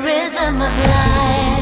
rhythm of life.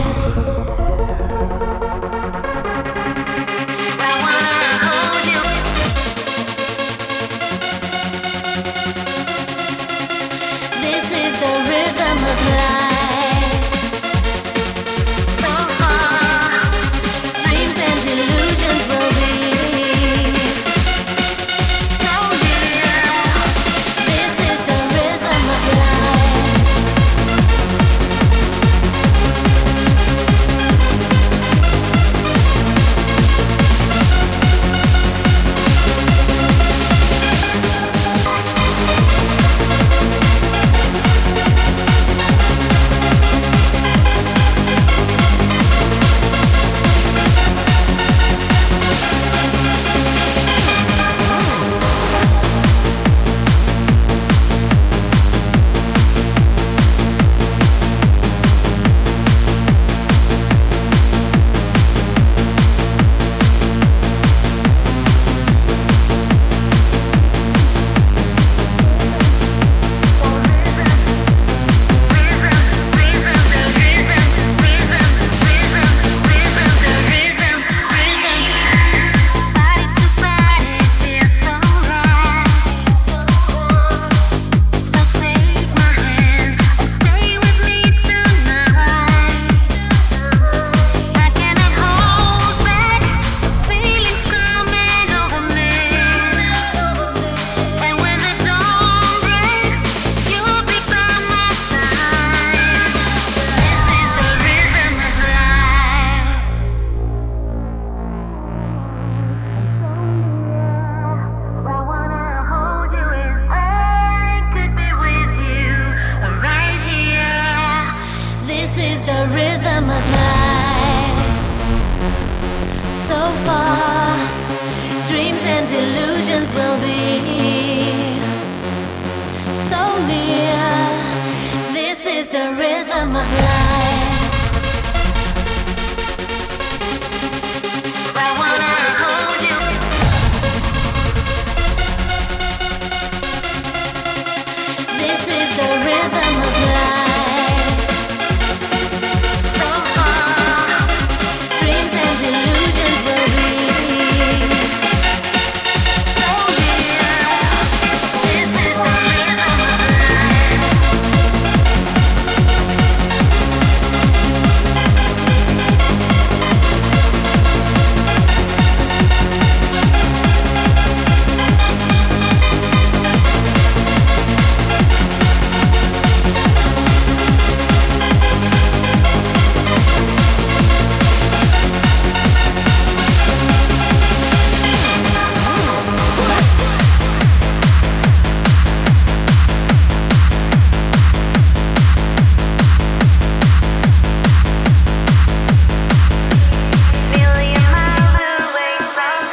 So far, dreams and illusions will be so near. This is the rhythm of life.